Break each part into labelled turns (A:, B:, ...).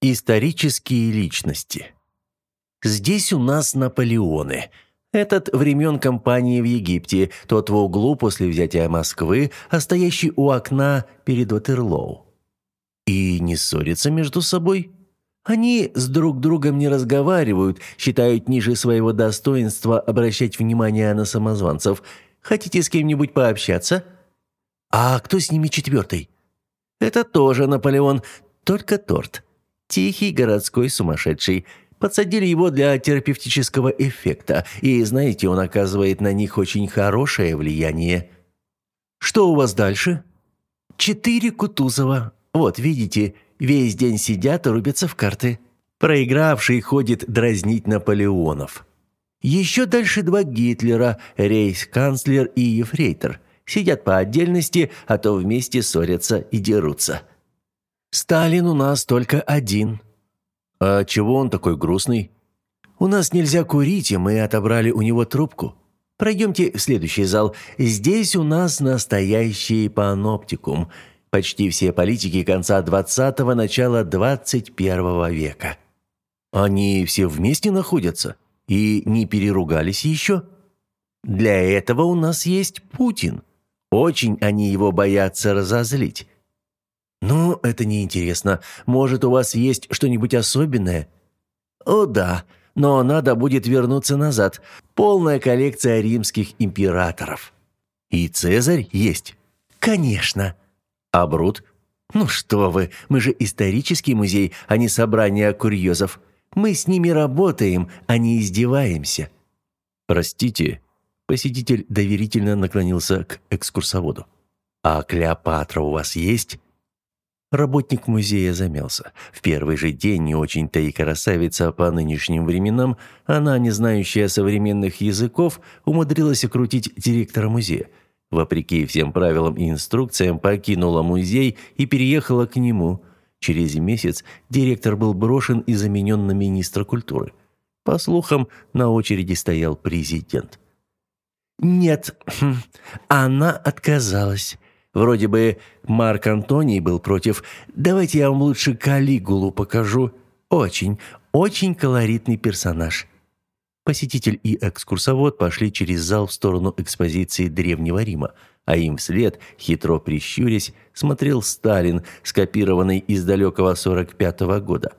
A: Исторические личности. Здесь у нас Наполеоны. Этот времен кампании в Египте, тот в углу после взятия Москвы, а стоящий у окна перед Ватерлоу. И не ссорятся между собой? Они с друг другом не разговаривают, считают ниже своего достоинства обращать внимание на самозванцев. Хотите с кем-нибудь пообщаться? А кто с ними четвертый? Это тоже Наполеон, только торт. Тихий городской сумасшедший. Подсадили его для терапевтического эффекта, и, знаете, он оказывает на них очень хорошее влияние. Что у вас дальше? Четыре Кутузова. Вот, видите, весь день сидят и рубятся в карты. Проигравший ходит дразнить Наполеонов. Еще дальше два Гитлера, рейс-канцлер и ефрейтор. Сидят по отдельности, а то вместе ссорятся и дерутся. Сталин у нас только один. А чего он такой грустный? У нас нельзя курить, и мы отобрали у него трубку. Пройдемте в следующий зал. Здесь у нас настоящий паноптикум. Почти все политики конца 20-го, начала 21 века. Они все вместе находятся и не переругались еще? Для этого у нас есть Путин. Очень они его боятся разозлить. «Ну, это неинтересно. Может, у вас есть что-нибудь особенное?» «О, да, но надо будет вернуться назад. Полная коллекция римских императоров». «И Цезарь есть?» «Конечно». «А Брут?» «Ну что вы, мы же исторический музей, а не собрание курьезов. Мы с ними работаем, а не издеваемся». «Простите». Посетитель доверительно наклонился к экскурсоводу. «А Клеопатра у вас есть?» Работник музея замялся. В первый же день не очень-то и красавица по нынешним временам, она, не знающая современных языков, умудрилась окрутить директора музея. Вопреки всем правилам и инструкциям, покинула музей и переехала к нему. Через месяц директор был брошен и заменен на министра культуры. По слухам, на очереди стоял президент.
B: «Нет, она отказалась. Вроде бы Марк Антоний был против. Давайте я вам лучше Калигулу покажу. Очень, очень колоритный персонаж».
A: Посетитель и экскурсовод пошли через зал в сторону экспозиции Древнего Рима, а им вслед, хитро прищурясь, смотрел Сталин, скопированный из далекого 45-го года.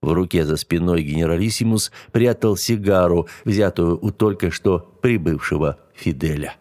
A: В руке за спиной генералиссимус прятал сигару, взятую у только что прибывшего Фиделя.